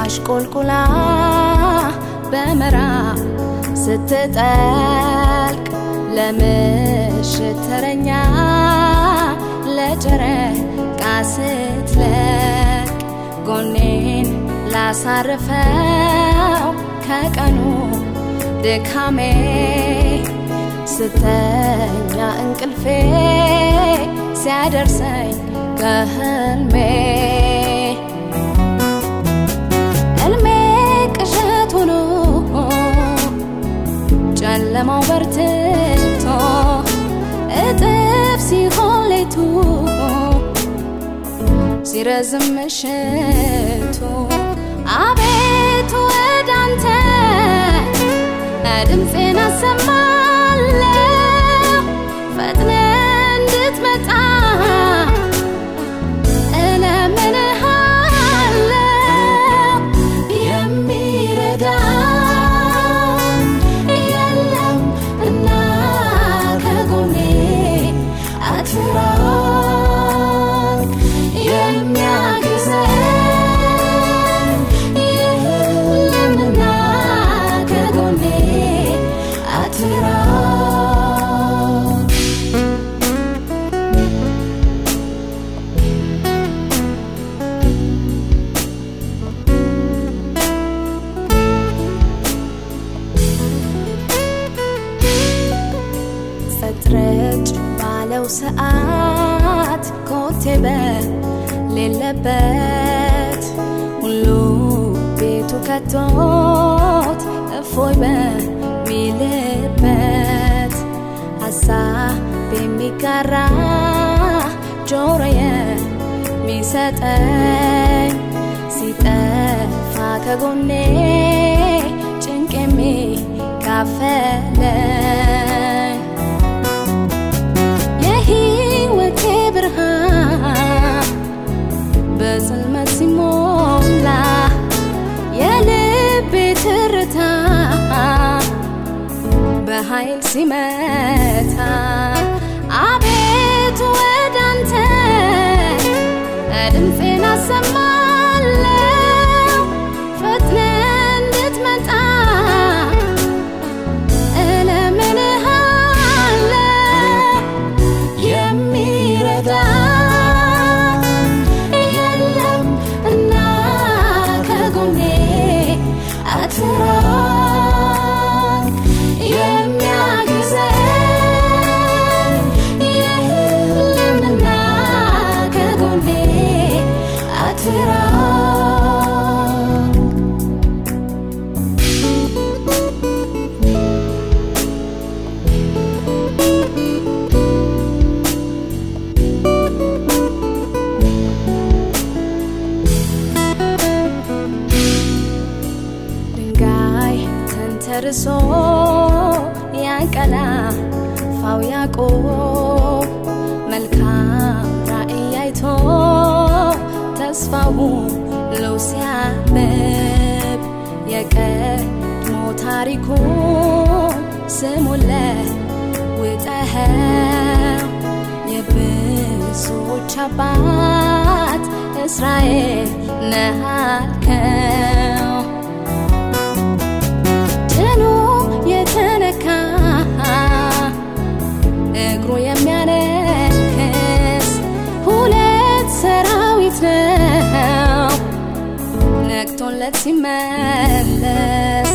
አሽቆልቁላ በምዕራብ ስትጠልቅ ለምሽት ተረኛ ለጨረቃ ስትለቅ ጎኔን ላሳርፈው ከቀኑ ድካሜ ስተኛ እንቅልፌ ሲያደርሰኝ ከህልሜ ጨለማው በርትቶ እጥፍ ሲሆን ሌቱ ሲረዝም ምሽቱ አቤቱ ወደ አንተ ድምፄን አሰማለሁ ጸጥረጭ ባለው ሰዓት ኮቴ በሌለበት ሁሉ ቤቱ ከቶት እፎይ በሚልበት ሀሳብ የሚጋራ ጆሮ የሚሰጠኝ ሲጠፋ ከጎኔ ጭንቅ የሚካፈለኝ ትርታ በኃይል ሲመታ አቤቱ ወደ አንተ ድምፄን ተንተርሶ ያንቀላፋው ያዕቆብ መልካም ራእይ አይቶ ተስፋው ለው ሲያብብ የቀድሞ ታሪኩን ስሙን ለውጠኸው የብዙዎች አባት እስራኤል ነህ የሚያነክስ ሁለት ሰራዊት ነው። ነቅቶለት ሲመለስ